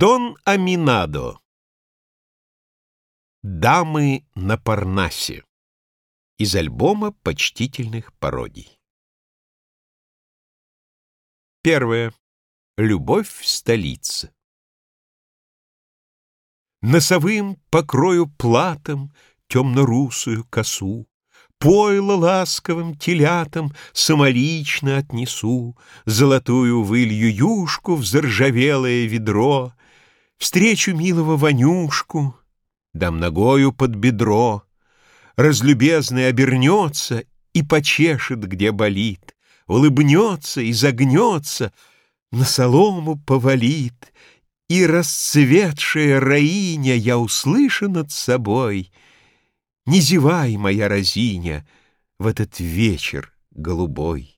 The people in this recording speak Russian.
Дон Аминадо Дамы на Парнасе из альбома почтительных пародий. Первое. Любовь в столице. Носовым покрою платом темно-русую косу, Пойло ласковым телятам самолично отнесу, Золотую вылью юшку в заржавелое ведро, Встречу милого Ванюшку, дам ногою под бедро, Разлюбезный обернется и почешет, где болит, Улыбнется и загнется, на солому повалит, И расцветшая раиня я услышу над собой — не зевай, моя разиня, в этот вечер голубой.